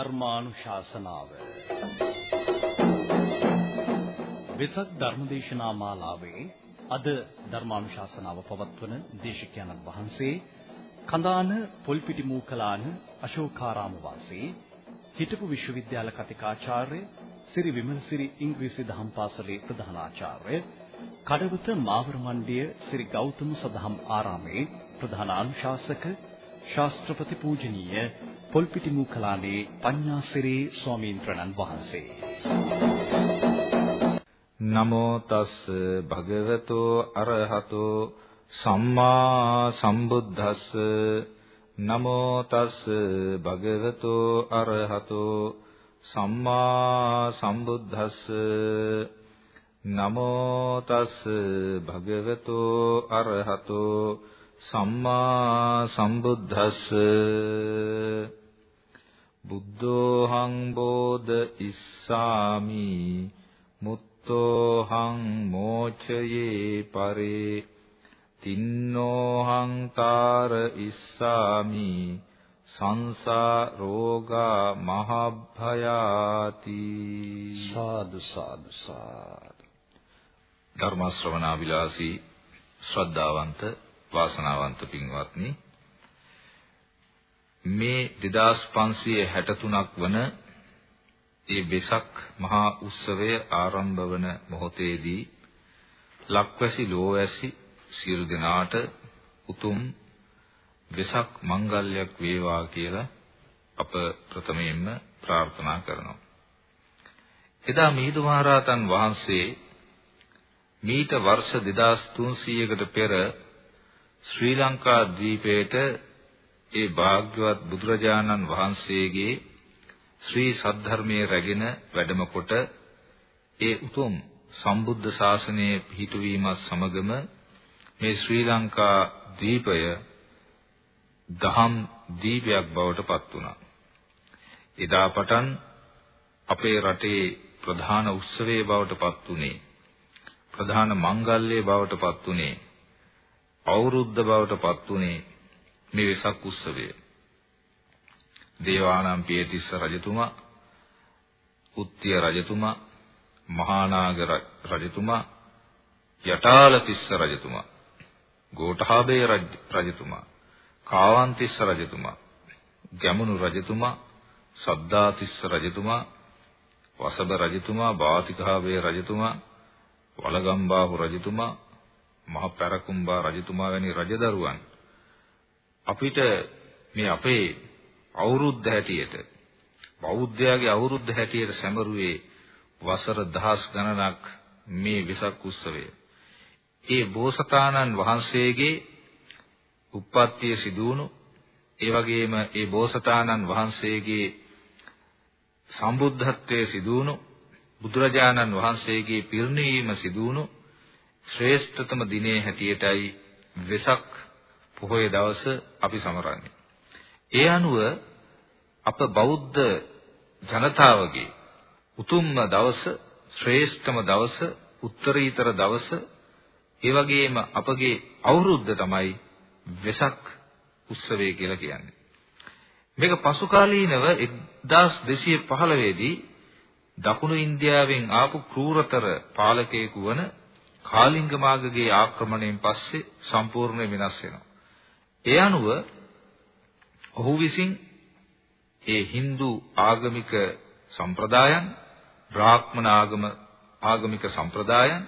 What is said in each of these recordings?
ධර්මානුශාසනාව. වෙසක් ධර්මදේශනා මාලාවේ අද ධර්මානුශාසනාව පවත්වන දේශකයන්න් වහන්සේ කඳාන පොල්පිටි මූකලාන අශෝකාරාම වාසී හිටපු විශ්වවිද්‍යාල කතිකාචාර්ය සිරි විමලසිරි ඉංග්‍රීසි දහම් පාසලේ ප්‍රධානාචාර්ය කඩවත මාවර මණ්ඩිය ශ්‍රී ගෞතම සදහම් ආරාමේ ප්‍රධාන අනුශාසක ශාස්ත්‍රපති පූජනීය පොල්පිටි මූකලානේ පඤ්ඤාසිරි ස්වාමීන් වහන්සේ. නමෝ තස් භගවතෝ අරහතෝ සම්මා සම්බුද්දස්ස. නමෝ තස් භගවතෝ අරහතෝ සම්මා සම්බුද්දස්ස. නමෝ තස් භගවතෝ අරහතෝ සම්මා සම්බුද්දස්ස. බුද්ධෝහං බෝධ ඉස්සාමි මුත්තෝහං මෝචයේ පරේ තින්නෝහං තාර ඉස්සාමි සංසා රෝගා මහභයාති සාදු සාදු සාදු. ධර්ම ශ්‍රවණා විලාසී ශ්‍රද්ධාවන්ත වාසනාවන්ත පින්වත්නි මේ 2563ක් වන ඒ වෙසක් මහා උත්සවය ආරම්භ වන මොහොතේදී ලක්වැසි ලෝවැසි සියලු දෙනාට උතුම් වෙසක් මංගල්‍යයක් වේවා කියලා අප ප්‍රථමයෙන්ම ප්‍රාර්ථනා කරනවා. එදා මිහිඳු මහරහතන් වහන්සේ මීට වර්ෂ 2300කට පෙර ශ්‍රී ලංකා ද්වීපයට ඒ භාග්‍යවත් බුදුරජාණන් වහන්සේගේ ශ්‍රී සද්ධර්මයේ රැගෙන වැඩම කොට ඒ උතුම් සම්බුද්ධ ශාසනයේ පිහිටුවීමත් සමගම මේ ශ්‍රී ලංකා ද්වීපය දහම් දීපයක් බවට පත් වුණා. එදා පටන් අපේ රටේ ප්‍රධාන උත්සවයේ බවට පත් වුණේ ප්‍රධාන මංගල්‍යයේ බවට පත් වුණේ අවුරුද්ද බවට පත් වුණේ මේ වෙසක් උත්සවය. දේවානම් පියතිස්ස රජතුමා, උත්තිය රජතුමා, මහානාග රජතුමා, යටාලතිස්ස රජතුමා, ගෝඨාභය රජතුමා, කාවන්තිස්ස රජතුමා, ගැමුණු රජතුමා, සද්දාතිස්ස රජතුමා, වසබ රජතුමා, බාතිකාභය රජතුමා, වලගම්බාහු රජතුමා මහ පැරකුම්බා රජතුමා වැනි රජදරුවන් අපිට මේ අපේ අවුරුද්ද හැටියට බෞද්ධයාගේ අවුරුද්ද හැටියට සැමරුවේ වසර දහස් ගණනක් මේ වෙසක් උත්සවය. ඒ බෝසතාණන් වහන්සේගේ උප්පත්තිය සිදු වුණු ඒ වගේම ඒ බෝසතාණන් වහන්සේගේ සම්බුද්ධත්වයේ සිදු වුණු බුදුරජාණන් වහන්සේගේ පිරිනිවීම සිදු වුණු ශ්‍රේෂ්ඨතම දිනේ හැටියටයි වෙසක් පොහොය දවස අපි සමරන්නේ. ඒ අනුව අප බෞද්ධ ජනතාවගේ උතුම්ම දවස, ශ්‍රේෂ්ඨම දවස, උත්තරීතර දවස, ඒ වගේම අපගේ අවුරුද්ද තමයි වෙසක් උත්සවය කියලා කියන්නේ. මේක පසු කාලීනව 1215 දී දකුණු ඉන්දියාවෙන් ආපු කෲරතර පාලකයෙකු වන කාලිංග මාගගේ ආක්‍රමණයෙන් පස්සේ සම්පූර්ණ වෙනස් වෙනවා. ඒ අනුව ඔහු විසින් ඒ Hindu ආගමික සම්ප්‍රදායන්, බ්‍රාහ්මණ ආගම ආගමික සම්ප්‍රදායන්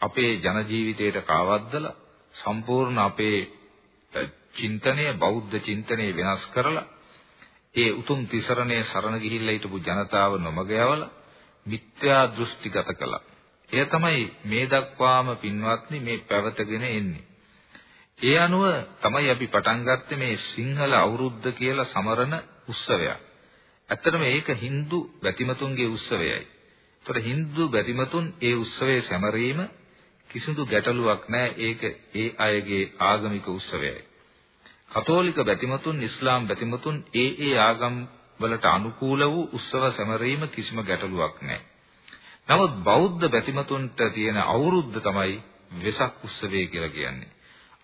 අපේ ජන ජීවිතයට කාවද්දලා සම්පූර්ණ අපේ චින්තනය බෞද්ධ චින්තනය වෙනස් කරලා ඒ උතුම් තිසරණේ සරණ ගිහිල්ලා හිටපු ජනතාව නොමග යවලා මිත්‍යා දෘෂ්ටිගත කළා. එය තමයි මේ දක්වාම පින්වත්නි මේ පැවතගෙන එන්නේ. ඒ අනුව තමයි අපි පටන් ගත්තේ මේ සිංහල අවුරුද්ද කියලා සමරන උත්සවයක්. ඇත්තටම ඒක Hindu බැතිමතුන්ගේ උත්සවයයි. ඒතර Hindu බැතිමතුන් ඒ උත්සවයේ සැමරීම කිසිදු ගැටලුවක් නැහැ. ඒක ඒ අයගේ ආගමික උත්සවයයි. කතෝලික බැතිමතුන්, ඉස්ලාම් බැතිමතුන් ඒ ඒ ආගම් වලට අනුකූල වූ උත්සව සැමරීම කිසිම ගැටලුවක් නැහැ. නමුත් බෞද්ධ බැතිමතුන්ට තියෙන අවුරුද්ද තමයි වෙසක් උත්සවය කියලා කියන්නේ.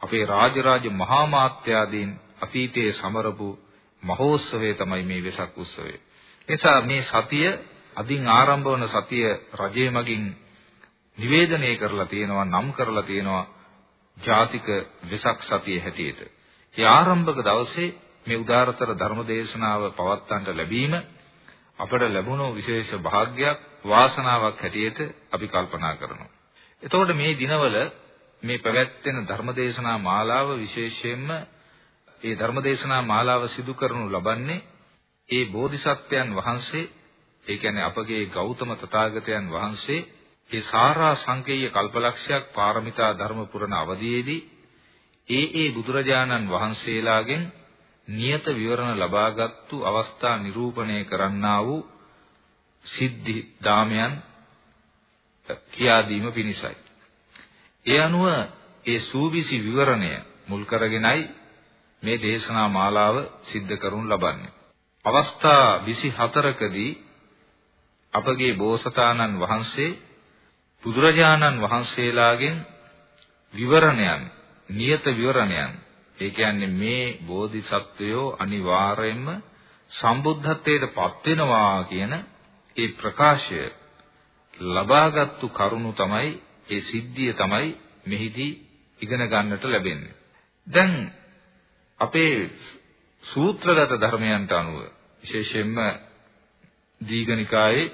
අපේ රාජරාජ මහා මාත්‍යාදීන් අතීතයේ සමරපු මහෝත්සවය තමයි මේ වෙසක් උත්සවය. එසා මේ සතිය අදින් ආරම්භ වන සතිය රජයේ මගින් නිවේදනය කරලා තියෙනවා නම් කරලා තියෙනවා ජාතික වෙසක් සතිය හැටියට. ඒ ආරම්භක දවසේ මේ උදාරතර ධර්ම දේශනාව පවත්වන්නට ලැබීම අපට ලැබුණු විශේෂ වාග්යක් වාසනාවක් හැටියට අපි කල්පනා කරනවා. එතකොට මේ දිනවල මේ පැවැත්වෙන ධර්මදේශනා මාලාව විශේෂයෙන්ම ඒ ධර්මදේශනා මාලාව සිදු කරනු ලබන්නේ ඒ බෝධිසත්වයන් වහන්සේ ඒ කියන්නේ අපගේ ගෞතම තථාගතයන් වහන්සේ ඒ සාරා සංකේය කල්පලක්ෂයක් පාරමිතා ධර්ම පුරන අවධියේදී ඒ ඒ බුදුරජාණන් වහන්සේලාගෙන් නියත විවරණ ලබාගත්තු අවස්ථා නිරූපණය කරන්නා වූ සිද්ධි දාමයන් කියා දීම පිණිසයි. ඒ අනුව ඒ සූවිසි විවරණය මුල් කරගෙනයි මේ දේශනා මාලාව සිද්ධ කරනු ලබන්නේ. අවස්ථා 24කදී අපගේ බෝසතාණන් වහන්සේ බුදුරජාණන් වහන්සේලාගෙන් විවරණයන් නියත විවරණයන් ඒ කියන්නේ මේ බෝධිසත්වයෝ අනිවාර්යයෙන්ම සම්බුද්ධත්වයට පත් වෙනවා කියන ඒ ප්‍රකාශය ලබාගත්තු කරුණු තමයි ඒ සිද්ධිය තමයි මෙහිදී ඉගෙන ගන්නට ලැබෙන්නේ. දැන් අපේ සූත්‍රගත ධර්මයන්ට අනුව විශේෂයෙන්ම දීඝනිකායේ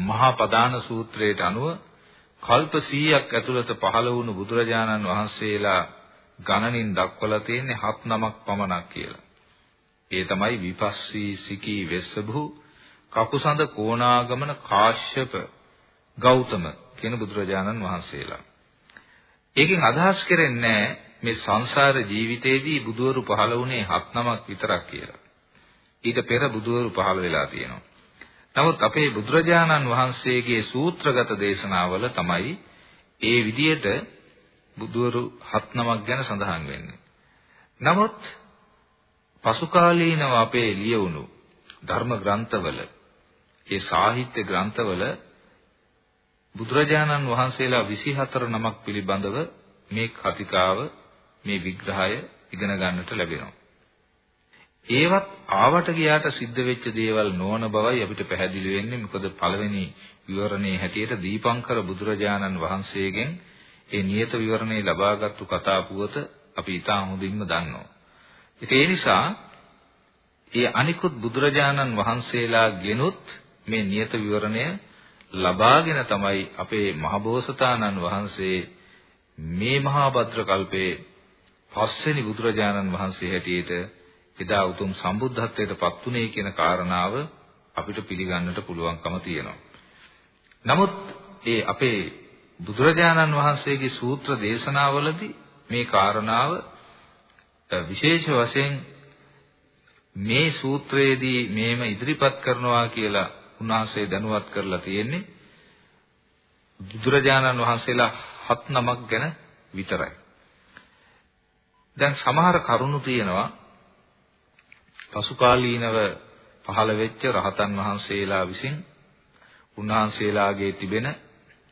මහා පදාන සූත්‍රයට අනුව කල්ප 100ක් ඇතුළත පහළ වුණු බුදුරජාණන් වහන්සේලා ගණනින් දක්වලා තියෙන්නේ හත් නමක් පමණක් කියලා. ඒ තමයි විපස්සී සිකී වෙස්සභු කකුසඳ කෝණාගමන කාශ්‍යප ගෞතම කියන බුදුරජාණන් වහන්සේලා. ඒකෙන් අදහස් කරන්නේ මේ සංසාර ජීවිතේදී බුදවරු පහළ වුණේ හත් නමක් විතරක් කියලා. ඊට පෙර බුදවරු පහළ වෙලා තියෙනවා. නමුත් අපේ බුදුරජාණන් වහන්සේගේ සූත්‍රගත දේශනාවල තමයි ඒ විදියට බුදවරු හත් නමක් ගැන සඳහන් වෙන්නේ. නමුත් පසු කාලීනව අපේ ලියවුණු ධර්ම ග්‍රන්ථවල ඒ සාහිත්‍ය ග්‍රන්ථවල බුදුරජාණන් වහන්සේලා 24 නමක් පිළිබඳව මේ කතිකාව මේ විග්‍රහය ඉගෙන ගන්නට ලැබෙනවා. ඒවත් ආවට ගියාට සිද්ධ වෙච්ච දේවල් නොවන බවයි අපිට පැහැදිලි වෙන්නේ. මොකද පළවෙනි විවරණයේ හැටියට දීපංකර බුදුරජාණන් වහන්සේගෙන් ඒ නියත විවරණේ ලබාගත්තු කතා පුවත අපි ඉතා හොඳින්ම දන්නවා. ඒ නිසා ඒ අනිකුත් බුදුරජාණන් වහන්සේලා ගෙනුත් මේ නියත විවරණය ලබාගෙන තමයි අපේ මහබෝසතාණන් වහන්සේ මේ මහා භද්‍ර කල්පේ පස්වෙනි බුදුරජාණන් වහන්සේ හැටියට එදා උතුම් සම්බුද්ධත්වයට පත්ුනේ කියන කාරණාව අපිට පිළිගන්නට පුළුවන්කම තියෙනවා. නමුත් ඒ අපේ බුදුරජාණන් වහන්සේගේ සූත්‍ර දේශනාවලදී මේ කාරණාව විශේෂ වශයෙන් මේ සූත්‍රයේදී මේම ඉදිරිපත් කරනවා කියලා උන්වහන්සේ දැනුවත් කරලා තියෙන්නේ බුදුරජාණන් වහන්සේලා හත් නමක් ගැන විතරයි. දැන් සමහර කරුණු තියෙනවා පසුකාලීනව පහළ වෙච්ච රහතන් වහන්සේලා විසින් උන්වහන්සේලාගේ තිබෙන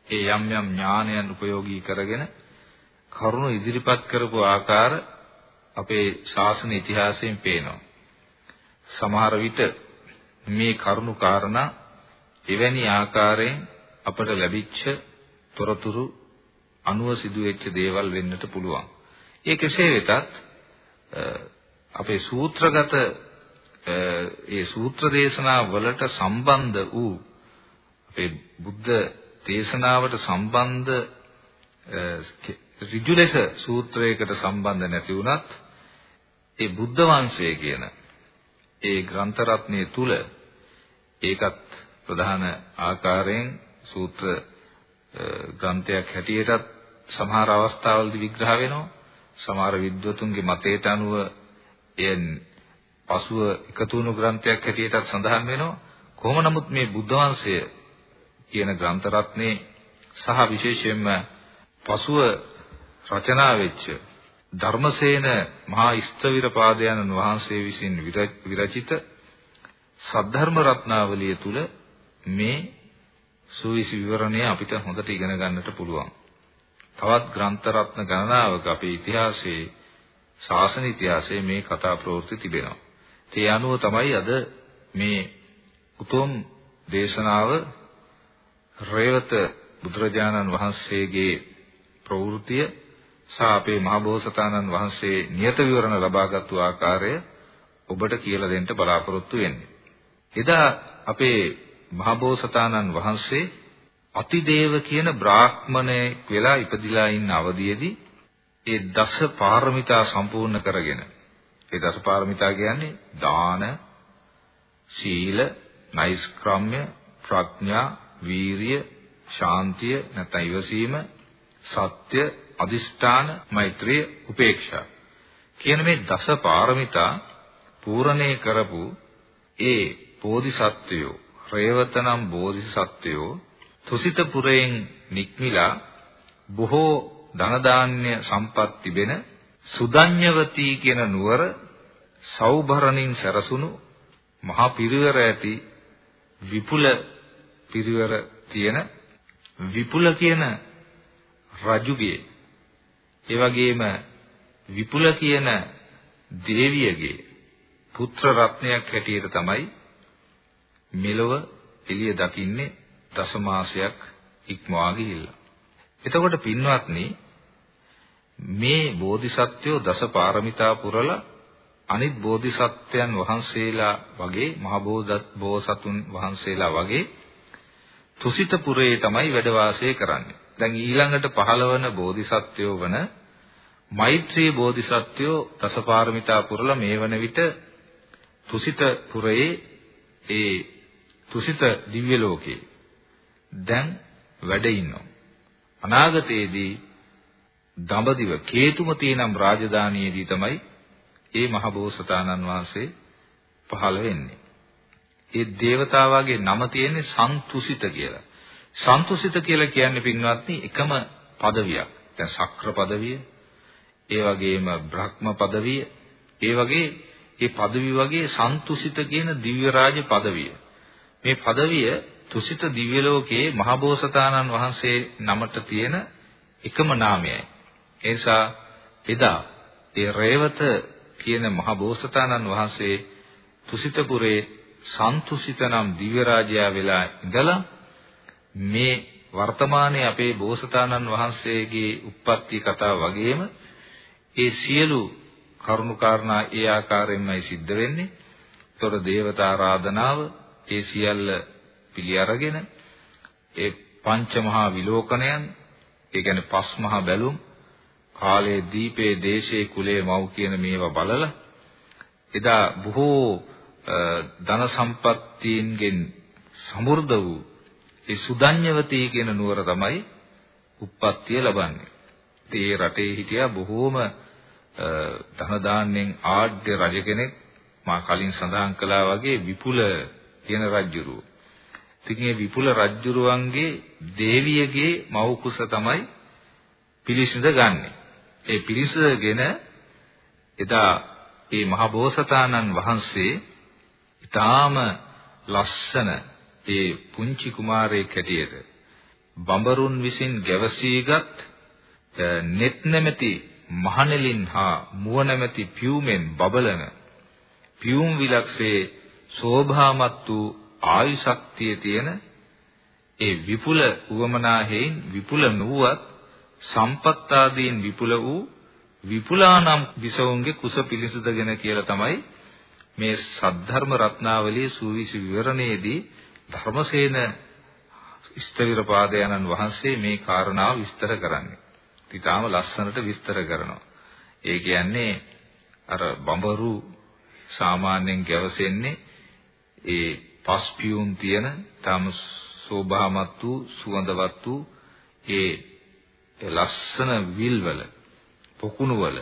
ඒ යම් යම් ඥානයන් උපයෝගී කරගෙන කරුණු ඉදිරිපත් කරපු ආකාර අපේ ශාසන ඉතිහාසයෙන් පේනවා. සමහර විට මේ කරුණු කාරණා එවැනි ආකාරයෙන් අපට ලැබිච්ච තොරතුරු අනුව සිදුවෙච්ච දේවල් වෙන්නට පුළුවන්. ඒ කෙසේ වෙතත් අපේ සූත්‍රගත ඒ සූත්‍ර දේශනා වලට සම්බන්ධ වූ අපේ බුද්ධ දේශනාවට සම්බන්ධ ඍජු ලෙස සූත්‍රයකට සම්බන්ධ නැති වුණත් ඒ බුද්ධ වංශය කියන ඒ ග්‍රන්ථ රත්නයේ තුල ඒකත් ප්‍රධාන ආකාරයෙන් සූත්‍ර ග්‍රන්ථයක් හැටියටත් සමහර අවස්ථාවලදී විග්‍රහ වෙනවා. සමහර විද්වතුන්ගේ මතයට අනුව එය පසුව එකතු වුණු ග්‍රන්ථයක් හැටියටත් සඳහන් වෙනවා. කොහොම නමුත් මේ බුද්ධ වංශය කියන ග්‍රන්ථ රත්නේ සහ විශේෂයෙන්ම පසුව රචනා වෙච්ච ධර්මසේන මහා ස්තවිර පාදයන්න් වහන්සේ විසින් විරචිත සද්ධර්ම රත්නාවලිය තුල මේ සුවිසි විවරණය අපිට හොඳට ඉගෙන ගන්නට පුළුවන්. තවත් ග්‍රන්ථ රත්න ගණනාවක අපේ ඉතිහාසයේ ශාසන ඉතිහාසයේ මේ කතා ප්‍රවෘත්ති තිබෙනවා. ඒ අනුව තමයි අද මේ උතුම් දේශනාව රේවත බුදුරජාණන් වහන්සේගේ ප්‍රවෘත්තිය සහ අපේ මහබෝසතාණන් වහන්සේ නියත විවරණ ලබාගත්තු ආකාරය ඔබට කියලා දෙන්න බලාපොරොත්තු වෙන්නේ. එදා අපේ මහබෝසතාණන් වහන්සේ අතිදේව කියන බ්‍රාහ්මණයෙක් වෙලා ඉපදිලා ඉන්න අවධියේදී ඒ දස පාරමිතා සම්පූර්ණ කරගෙන ඒ දස පාරමිතා කියන්නේ දාන, සීල, නෛෂ්ක්‍රම්‍ය, ප්‍රඥා, වීරිය, ශාන්තිය නැත්නම් ඉවසීම, සත්‍ය, අදිෂ්ඨාන, මෛත්‍රිය, උපේක්ෂා කියන මේ දස පාරමිතා පූර්ණේ කරපු ඒ බෝධිසත්වයෝ, රේවතනම් බෝධිසත්වයෝ තුසිත පුරයෙන් නික්මිලා බොහෝ ධන දාන්‍ය සම්පත් තිබෙන සුදඤ්ඤවතී කියන නුවර සෞභරණින් සැරසුණු මහා පිරිවර ඇති විපුල පිරිවර තියෙන විපුල කියන රජුගේ ඒ වගේම විපුල කියන දේවියගේ පුත්‍ර රත්නයක් හැටියට තමයි මෙලොව එළිය දකින්නේ දසමාසයක් ඉක්මවා ගිහිල්ලා. එතකොට පින්වත්නි මේ බෝධිසත්වෝ දස පාරමිතා පුරලා අනිත් බෝධිසත්වයන් වහන්සේලා වගේ මහ බෝසතුන් වහන්සේලා වගේ තුසිත පුරේ තමයි වැඩ වාසය කරන්නේ. දැන් ඊළඟට පහළවන බෝධිසත්වයෝ වන මෛත්‍රී බෝධිසත්වයෝ දසපාරමිතා පුරලා මේ වන විට තුසිත පුරයේ ඒ තුසිත දිව්‍ය ලෝකේ දැන් වැඩ ඉන්නවා. අනාගතයේදී දඹදිව කේතුමතී නම් රාජධානියේදී තමයි ඒ මහ බෝසතාණන් වහන්සේ පහළ වෙන්නේ. ඒ దేవතාවාගේ නම තියෙන්නේ සන්තුසිත කියලා. සන්තුසිත කියලා කියන්නේ පින්වත්නි එකම পদවියක්. දැන් සක්‍ර পদවිය, ඒ වගේම බ්‍රහ්ම পদවිය, ඒ වගේ මේ পদවි වගේ සන්තුසිත කියන දිව්‍ය රාජ পদවිය. මේ পদවිය තුසිත දිව්‍ය ලෝකයේ මහබෝසතාණන් වහන්සේ නමට තියෙන එකම නාමයයි. ඒ නිසා එදා ඒ රේවත කියන මහබෝසතාණන් වහන්සේ තුසිතපුරේ සන්තුසිත නම් දිව්‍ය රාජයා වෙලා ඉඳලා මේ වර්තමානයේ අපේ බෝසතාණන් වහන්සේගේ උප්පත්ති කතාව වගේම ඒ සියලු කරුණාකාරණා ඒ ආකාරයෙන්මයි සිද්ධ වෙන්නේ. ඒතොර දේවතා ආරාධනාව ඒ සියල්ල පිළි අරගෙන ඒ පංච මහා විලෝකණයන් ඒ කියන්නේ පස් මහා බැලුම් කාලයේ දීපේ දේශේ කුලේ මව් කියන මේවා බලලා එදා බොහෝ ධන සම්පත්තීන්ගෙන් සමෘද්ධ වූ ඒ සුදඤ්ඤවතී කියන නුවර තමයි උප්පත්තිය ලබන්නේ. ඒ රටේ හිටියා බොහෝම ධන දාන්නෙන් ආඩ්‍ය රජ කෙනෙක් මා කලින් සඳහන් කළා වගේ විපුල කියන රජුරුව. ඉතින් මේ විපුල රජුරුවන්ගේ දේවියගේ මව් කුස තමයි පිළිසිඳ ගන්නෙ. ඒ පිළිසගෙන එදා මේ මහ බෝසතාණන් වහන්සේ ඊටාම ලස්සන ඒ පුංචි කුමාරයෙක් හැටියට බඹරුන් විසින් ගැවසීගත් net නැමැති මහනෙලින් හා මුව නැමැති පියුමෙන් බබලන පියුම් විලක්සේ සෝභාමත් වූ ආයු ශක්තිය තියෙන ඒ විපුල උවමනා හේයින් විපුල නුවත් සම්පත් ආදීන් විපුල වූ විපුලානම් විසවුන්ගේ කුස පිලිසුදගෙන කියලා තමයි මේ සද්ධර්ම රත්නාවලියේ සූවිසි විවරණයේදී ධර්මසේන ඉස්තවිර පාදයන්න් වහන්සේ මේ කාරණාව විස්තර කරන්නේ. ඊටාම ලස්සනට විස්තර කරනවා. ඒ කියන්නේ අර බඹරු සාමාන්‍යයෙන් ගැවසෙන්නේ ඒ පස්පියුම් තියෙන තම සෝභාමත් වූ සුවඳවත් වූ ඒ ලස්සන විල්වල පොකුණු වල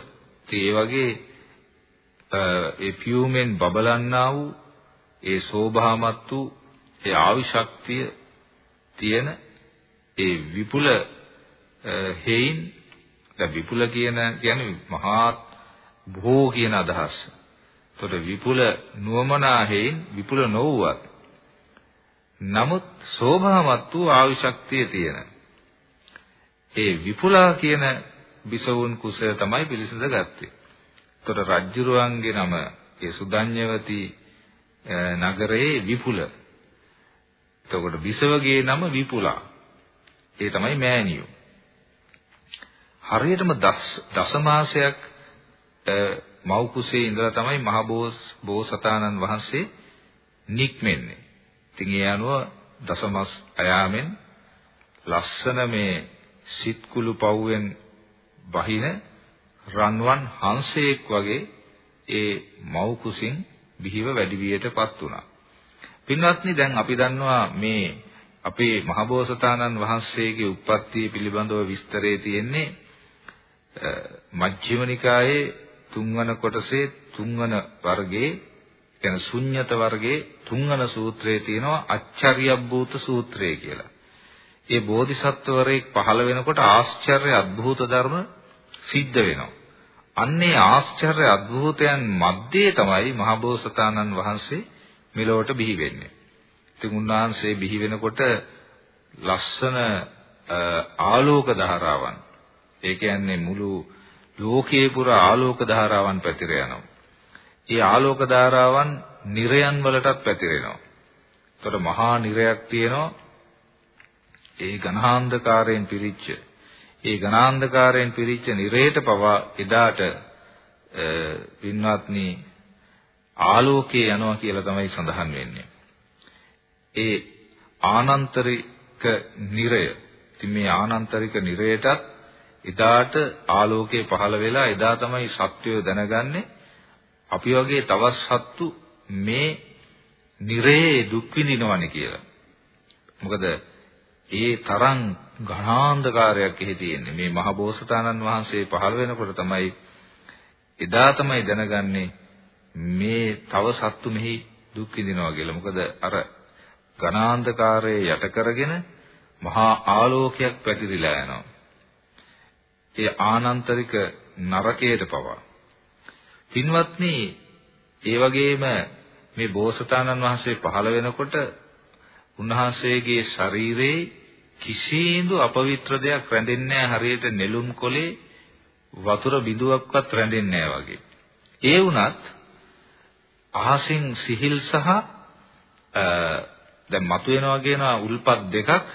ඒ වගේ ඒ පියුමෙන් බබලන්නා වූ ඒ සෝභාමත් වූ ඒ ආවිශක්තිය තියෙන ඒ විපුල හේයින් දැන් විපුල කියන කියන්නේ මහා බොහෝ කියන අදහස. ඒතකොට විපුල නුවමනා හේයින් විපුල නොවුවත් නමුත් සෝභාමත් වූ ආවිශක්තිය තියෙන ඒ විපුලා කියන බිසවුන් කුසය තමයි පිළිසඳ ගත්තේ. ඒතකොට රජ්ජුරුවන්ගේ නම ඒ සුදඤ්ඤවති නගරයේ විපුල එතකොට විසවගේ නම විපුලා. ඒ තමයි මෑණියෝ. හරියටම දස මාසයක් මව් කුසේ ඉඳලා තමයි මහ බෝසතාණන් වහන්සේ නික්මෙන්නේ. ඉතින් ඒ අනුව දසමස් අයාමෙන් ලස්සන මේ සිත්කුළු පව්වෙන් බහින රන්වන් හංසයෙක් වගේ ඒ මව් කුසින් බිහිව වැඩි වියටපත් වුණා. පින්වත්නි දැන් අපි දන්නවා මේ අපේ මහබෝසතාණන් වහන්සේගේ උප්පත්තිය පිළිබඳව විස්තරේ තියෙන්නේ මජ්ක්‍ධිම නිකායේ තුන්වන කොටසේ තුන්වන වර්ගයේ කියන ශුන්්‍යත වර්ගයේ තුන්වන සූත්‍රයේ තියෙනවා අච්චරියබ්බූත සූත්‍රය කියලා. ඒ බෝධිසත්වවරයෙක් පහළ වෙනකොට ආශ්චර්ය අద్භූත ධර්ම සිද්ධ වෙනවා. අන්නේ ආශ්චර්ය අద్භූතයන් මැද්දේ තමයි මහබෝසතාණන් වහන්සේ මෙලොවට බිහි වෙන්නේ. ඉතින් උන්වහන්සේ බිහි වෙනකොට ලස්සන ආලෝක ධාරාවන් ඒ කියන්නේ මුළු ලෝකයේ පුරා ආලෝක ධාරාවන් පැතිර යනවා. ඒ ආලෝක ධාරාවන් නිරයන් වලටත් පැතිරෙනවා. ඒතර මහා නිරයක් තියෙනවා. ඒ ඝනාන්ධකාරයෙන් පිරිච්ච ඒ ඝනාන්ධකාරයෙන් පිරිච්ච නිරේට පවා එදාට පින්වත්නි ආලෝකයේ යනවා කියලා තමයි සඳහන් වෙන්නේ. ඒ ආනන්තරික නිරය. ඉතින් මේ ආනන්තරික නිරයටත් එදාට ආලෝකයේ පහළ වෙලා එදා තමයි සත්‍යය දැනගන්නේ අපි වගේ තවත් සත්තු මේ නිරේ දුක් විඳිනවනේ කියලා. මොකද ඒ තරම් ඝනාන්ධකාරයක් එහි තියෙන්නේ. මේ මහ බෝසතාණන් වහන්සේ පහළ වෙනකොට තමයි එදා තමයි දැනගන්නේ මේ තව සත්තු මෙහි දුක් විඳිනවා කියලා. මොකද අර ඝනාන්ධකාරයේ යට කරගෙන මහා ආලෝකයක් පැතිරිලා යනවා. ඒ ආනන්තරික නරකයට පවා. පින්වත්නි, ඒ වගේම මේ බෝසතාණන් වහන්සේ පහළ වෙනකොට උන්වහන්සේගේ ශරීරේ කිසිඳු අපවිත්‍ර දෙයක් රැඳෙන්නේ නැහැ හරියට නෙළුම් කොලේ වතුර බිඳුවක්වත් රැඳෙන්නේ නැහැ වගේ. ඒ වුණත් අහසින් සිහිල් සහ දැන් මතුවෙනවා කියන උල්පත් දෙකක්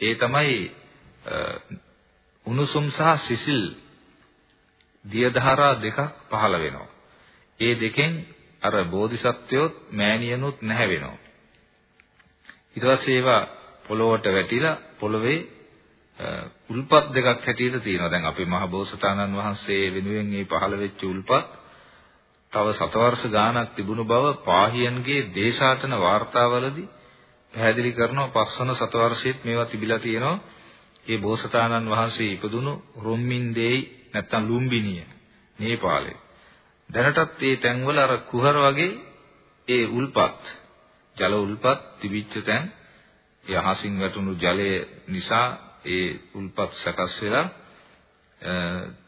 ඒ තමයි උණුසුම් සහ සිසිල් දියධාරා දෙකක් පහළ වෙනවා. ඒ දෙකෙන් අර බෝධිසත්වයොත් මෑණියනුත් නැහැ වෙනවා. ඊට පස්සේ ඒවා පොළොවට වැටිලා පොළවේ උල්පත් දෙකක් හැටියට තියෙනවා. දැන් අපේ මහ බෝසතාණන් වහන්සේ වෙනුවෙන් මේ පහළ වෙච්ච උල්පත් තව සතවර්ෂ ගාණක් තිබුණු බව පාහියන්ගේ දේශාටන වාර්තාවලදී පැහැදිලි කරනවා පස්වන සතවර්ෂයේත් මේවා තිබිලා තියෙනවා. ඒ බෝසතාණන් වහන්සේ ඉපදුණු රොම්මින්දේයි නැත්තම් ලුම්බිනිය නේපාලේ. දැනටත් මේ තැන්වල අර කුහර වගේ ඒ උල්පත් ජල උල්පත් තිබිච්ච තැන් ඒ අහසින් වැටුණු ජලය නිසා ඒ උල්පත් සකස් වෙලා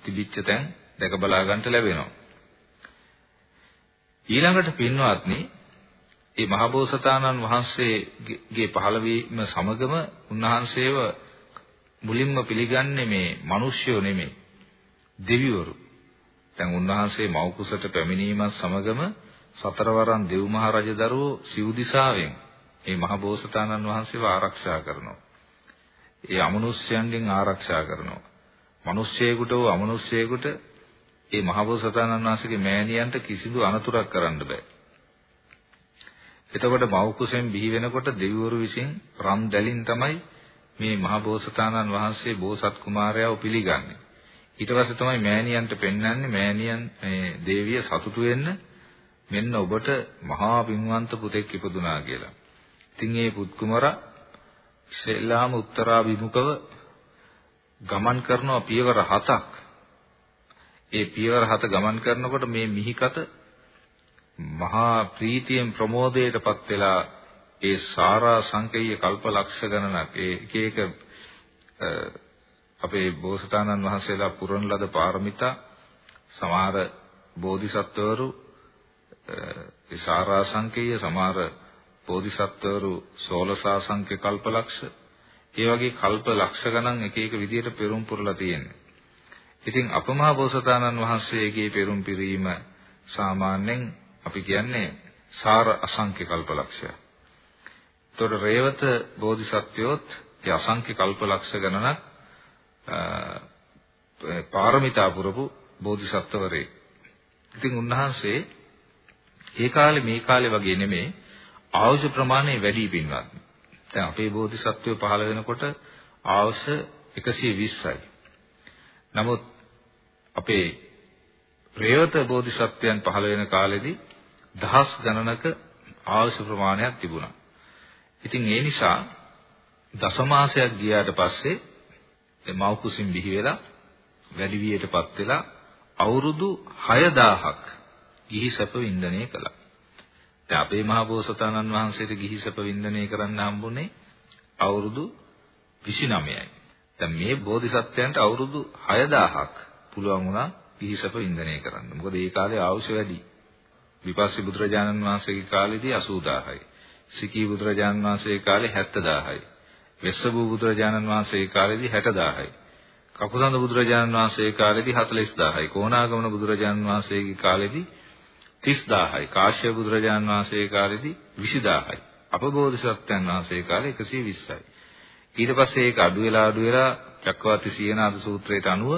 තිබිච්ච තැන් දැක බලා ගන්නට ලැබෙනවා. ඊළඟට පින්වත්නි මේ මහබෝසතාණන් වහන්සේගේ පහළවීම සමගම උන්වහන්සේව මුලින්ම පිළිගන්නේ මේ මිනිස්සුયો නෙමෙයි දෙවිවරු. දැන් උන්වහන්සේ මව් කුසට පැමිණීමත් සමගම සතරවරන් දෙව්මහා රජදරුවෝ සිව්දිසාවෙන් මේ මහ බෝසතාණන් වහන්සේව ආරක්ෂා කරනවා. ඒ අමනුෂ්‍යයන්ගෙන් ආරක්ෂා කරනවා. මිනිස්සෙකුට හෝ අමනුෂ්‍යයෙකුට මේ මහ බෝසතාණන් වහන්සේගේ මෑණියන්ට කිසිදු අනතුරක් කරන්න බෑ. එතකොට මව් කුසෙන් බිහි වෙනකොට දෙවිවරු විසින් රම් දැලින් තමයි මේ මහ බෝසතාණන් වහන්සේ බෝසත් කුමාරයාව පිළිගන්නේ. ඊට පස්සේ තමයි මෑණියන්ට පෙන්වන්නේ මෑණියන් මේ දේවිය සතුටු වෙන්න මෙන්න ඔබට මහා පින්වන්ත පුතෙක් ඉපදුනා කියලා. ඉතින් මේ පුත් කුමරා ඉස්ලාම උත්තරාභිමුඛව ගමන් කරනවා පියවර හතක්. ඒ පියවර හත ගමන් කරනකොට මේ මිහිකත මහා ප්‍රීතියෙන් ප්‍රමෝදයටපත් වෙලා ඒ සාරා සංකේය කල්පලක්ෂ ගණනක් ඒ එක එක අපේ බෝසතාණන් වහන්සේලා පුරන ලද පාරමිතා සමහර බෝධිසත්වවරු ඒ සාරා සංකේය සමහර බෝධිසත්වවරු 16 සංඛ්‍ය කල්පලක්ෂ ඒ වගේ කල්ප ලක්ෂ ගණන් එක එක විදියට පෙරම් පුරලා තියෙනවා. ඉතින් අපමහා බෝසතාණන් වහන්සේගේ පෙරම් පිරීම සාමාන්‍යයෙන් අපි කියන්නේ සාර අසංඛ්‍ය කල්පලක්ෂය. එතකොට රේවත බෝධිසත්වයොත් ඒ අසංඛ්‍ය කල්පලක්ෂ ගණනක් පාරමිතා පුරපු බෝධිසත්වවරේ. ඉතින් උන්වහන්සේ ඒ කාලේ මේ කාලේ වගේ නෙමෙයි ආයුෂ ප්‍රමාණය වැඩි පින්වත්. දැන් අපේ බෝධිසත්වය පහළ වෙනකොට ආයුෂ 120යි. නමුත් අපේ ප්‍රේවත බෝධිසත්වයන් පහළ වෙන කාලෙදී දහස් ගණනක ආයුෂ ප්‍රමාණයක් තිබුණා. ඉතින් ඒ නිසා දසමාසයක් ගියාට පස්සේ මව් කුසින් බිහි වෙලා වැඩි වියටපත් වෙලා අවුරුදු 6000ක් ගිහි සැප වින්දනය කළා. දැන් අපේ මහා බෝසතාණන් වහන්සේට ගිහි සැප වින්දනය කරන්න හම්බුනේ අවුරුදු 29යි. දැන් මේ බෝධිසත්වයන්ට අවුරුදු 6000ක් පුළුවන් වුණා ගිහි සැප වින්දනය කරන්න. මොකද ඒ කාලේ ආයුෂ වැඩි. විපස්සී බුදුරජාණන් වහන්සේගේ කාලේදී 80000යි. සිකී බුදුරජාණන් වහන්සේගේ කාලේ 70000යි. වෙස්සබු බුදුරජාණන් වහන්සේගේ කාලේදී 60000යි. කකුසඳ බුදුරජාණන් වහන්සේගේ කාලේදී 40000යි. කොණාගමන බුදුරජාණන් වහන්සේගේ කාලේදී 30000යි. කාශ්‍යප බුදුරජාණන් වහන්සේගේ කාලේදී 20000යි. අපබෝධිසත්වයන් වහන්සේගේ කාලේ 120යි. ඊට පස්සේ ඒක අඩු වෙලා අඩු වෙලා චක්කවර්ති සීනාද සූත්‍රයට අනුව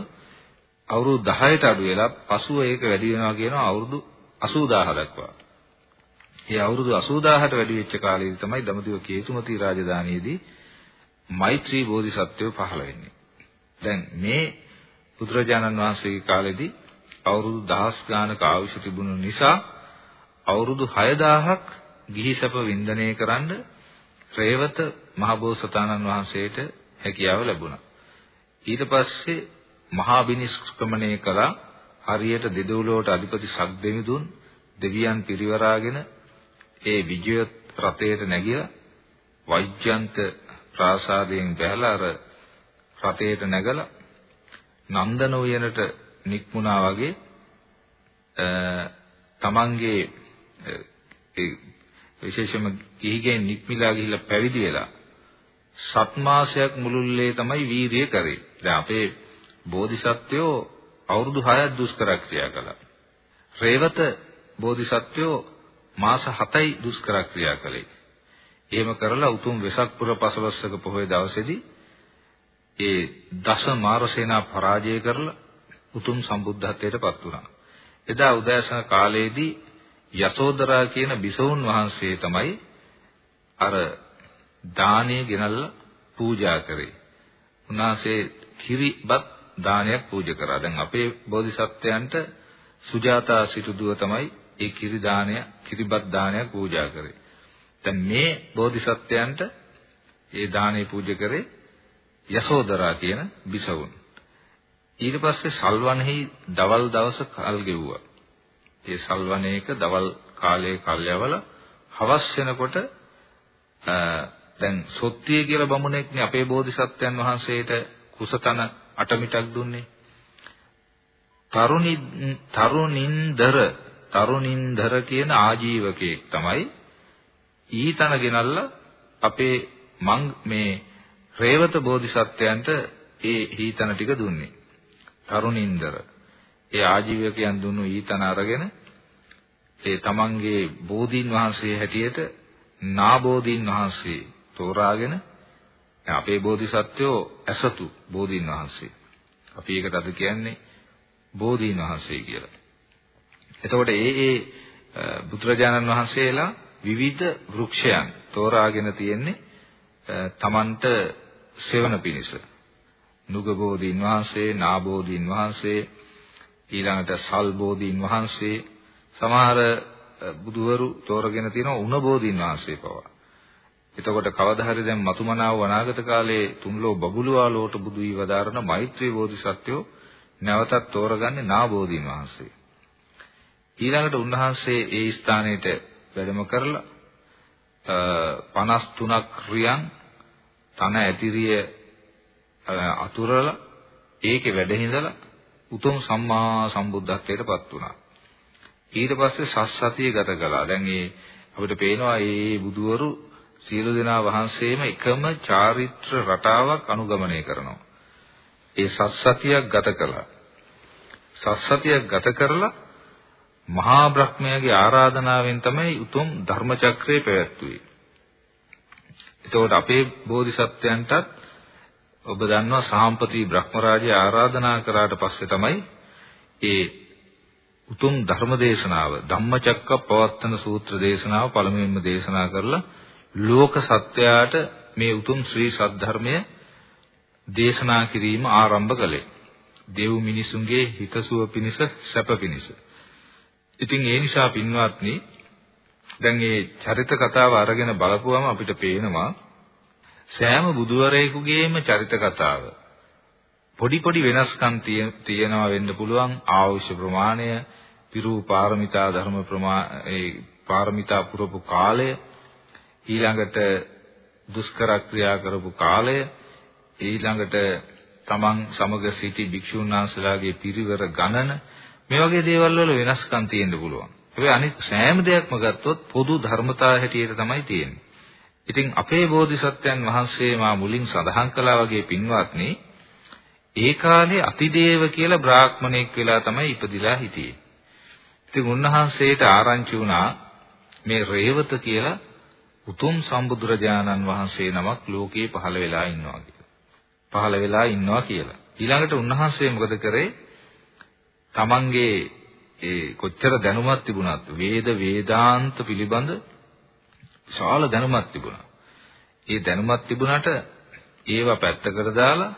අවුරුදු 10ට අඩු වෙලා පසුව ඒක වැඩි වෙනවා කියනවා අවුරුදු 80000 දක්වා. මේ අවුරුදු 80000ට වැඩි වෙච්ච කාලයේදී තමයි දඹදිව කේතුමති රාජධානියේදී මෛත්‍රී බෝධිසත්වයෝ පහළ වෙන්නේ. දැන් මේ බුදුරජාණන් වහන්සේගේ කාලෙදී අවුරුදු දහස් ගානක ආයුෂ තිබුණු නිසා අවුරුදු 6000ක් ගිහි සැප වින්දනය කරන්න රේවත මහබෝසතාණන් වහන්සේට හැකියාව ලැබුණා. ඊට පස්සේ මහා බිනිෂ්ක්‍රමණය කළා හරියට දෙදොලොවට අධිපති සක්දෙවිඳුන් දෙවියන් පිරිවරාගෙන ඒ විජය රථයට නැගිලා වෛජ්‍යන්ත ප්‍රාසාදයෙන් බැලලා අර රථයට නැගලා නන්දන උයනට නික්මුණා වගේ තමන්ගේ ඒ විශේෂම ගිහිගෙන් නික්මිලා ගිහිල්ලා පැවිදි වෙලා සත් මාසයක් මුළුල්ලේ තමයි වීරිය කරේ. දැන් අපේ බෝධිසත්වයෝ අවුරුදු 6ක් දුෂ්කර ක්‍රියා කළා. රේවත බෝධිසත්වයෝ මාස 7යි දුෂ්කර ක්‍රියා කළේ. එහෙම කරලා උතුම් වෙසක් පුර පසළොස්වක පොහොය දවසේදී ඒ දස මාරසේනා පරාජය කරලා උතුම් සම්බුද්ධත්වයට පත් වුණා. එදා උදෑසන කාලයේදී යසෝදරා කියන බිසවුන් වහන්සේ තමයි අර දානීය ගෙනල්ලා පූජා කරේ. උන්වහන්සේ කිරිබත් දානයක් පූජා කරා. දැන් අපේ බෝධිසත්වයන්ට සුජාතා සිටුදුව තමයි ඒ කිරි දානය කිරිබත් දානයක් පූජා කරේ. දැන් මේ බෝධිසත්වයන්ට ඒ දානේ පූජා කරේ යසෝදරා කියන බිසවුන්. ඊට පස්සේ සල්වනෙහි දවල් දවස කල් ගෙව්වා. ඒ සල්වනේක දවල් කාලයේ කල්යවල හවස් වෙනකොට දැන් සොත්තිය කියලා බමුණෙක්නේ අපේ බෝධිසත්වයන් වහන්සේට කුසතන අටමිටක් දුන්නේ. තරුණි තරුණින්දර තරුණින්දර කියන ආජීවකයෙක් තමයි ඊතන ගෙනල්ලා අපේ මං මේ රේවත බෝධිසත්වයන්ට ඒ ඊතන ටික දුන්නේ. තරුණින්දර. ඒ ආජීවකයන් දුන්නු ඊතන අරගෙන ඒ තමන්ගේ බෝධීන් වහන්සේ හැටියට නාබෝධීන් වහන්සේ තෝරාගෙන අපේ බෝධිසත්වෝ ඇසතු බෝධීන් වහන්සේ. අපි ඒකට අද කියන්නේ බෝධීන් වහන්සේ කියලා. එතකොට ඒ ඒ බුදුරජාණන් වහන්සේලා විවිධ වෘක්ෂයන් තෝරාගෙන තියෙන්නේ තමන්ට සෙවණ පිණිස. නුග බෝධීන් වහන්සේ, නා බෝධීන් වහන්සේ, ඊළඟට සල් බෝධීන් වහන්සේ, සමහර බුදුවරු තෝරගෙන තියෙනවා උණ බෝධීන් වහන්සේ පවා. එතකොට කවදා හරි දැන් මතුමනාව අනාගත කාලේ තුන්ලෝ බබළුවාලෝට බුදු වී වදාරන මෛත්‍රී බෝධිසත්වෝ නැවතත් තෝරගන්නේ නා බෝධීන් වහන්සේ. ඊළඟට උන්වහන්සේ ඒ ස්ථානෙට වැඩම කරලා 53ක් ක්‍රියන් තන ඇතිරිය අතුරලා ඒකේ වැඩ හිඳලා උතුම් සම්මා සම්බුද්ධත්වයට පත් වුණා. ඊට පස්සේ සස්සතිය ගත කළා. දැන් මේ අපිට පේනවා මේ බුදුවරු සියලු දෙනා වහන්සේම එකම චාරිත්‍ර රටාවක් අනුගමනය කරනවා. ඒ සස්සතියක් ගත කළා. සස්සතියක් ගත කරලා මහා බ්‍රහ්මයාගේ ආරාධනාවෙන් තමයි උතුම් ධර්ම චක්‍රය පැවැත්වුවේ. එතකොට අපේ බෝධිසත්වයන්ටත් ඔබ දන්නවා සාම්පති බ්‍රහ්මරාජය ආරාධනා කරාට පස්සේ තමයි ඒ උතුම් ධර්ම දේශනාව ධම්මචක්ක පවත්තන සූත්‍ර දේශනාව පළමුවෙන්ම දේශනා කරලා ලෝක සත්‍යයට මේ උතුම් ශ්‍රී සද්ධර්මය දේශනා කිරීම ආරම්භ කළේ. දෙව් මිනිසුන්ගේ හිතසුව පිණිස සැප පිණිස. ඉතින් ඒ නිසා පින්වත්නි දැන් මේ චරිත කතාව අරගෙන බලපුවම අපිට පේනවා සෑම බුදුවරයෙකුගේම චරිත කතාව පොඩි පොඩි වෙනස්කම් තියෙනවා වෙන්න පුළුවන්. ආවශ්‍ය ප්‍රමාණය පිරූ පාරමිතා ධර්ම ප්‍රමා ඒ පාරමිතා පුරපු කාලය ඊළඟට දුෂ්කර ක්‍රියා කරපු කාලය ඊළඟට තමන් සමග සිටි භික්ෂුන් වහන්සේලාගේ පිරිවර ගණන මේ වගේ දේවල් වල වෙනස්කම් තියෙන්න පුළුවන්. හැබැයි අනිත් සෑම දෙයක්ම ගත්තොත් පොදු ධර්මතාව හැටියට තමයි තියෙන්නේ. ඉතින් අපේ බෝධිසත්වයන් වහන්සේ මා මුලින් සඳහන් කළා වගේ පින්වත්නි ඒ කාලේ අතිදේව කියලා බ්‍රාහ්මණෙක් වෙලා තමයි ඉපදිලා හිටියේ. ඉතින් උන්වහන්සේට ආරංචි වුණා මේ රේවත කියලා උතුම් සම්බුදුරජාණන් වහන්සේ නමක් ලෝකේ පහළ වෙලා ඉන්නවා කියලා. පහළ වෙලා ඉන්නවා කියලා. ඊළඟට උන්වහන්සේ මොකද කරේ? තමන්ගේ ඒ කොච්චර දැනුමක් තිබුණත් වේද වේදාන්ත පිළිබඳ විශාල දැනුමක් තිබුණා. ඒ දැනුමක් තිබුණාට ඒවා පැත්තකට දාලා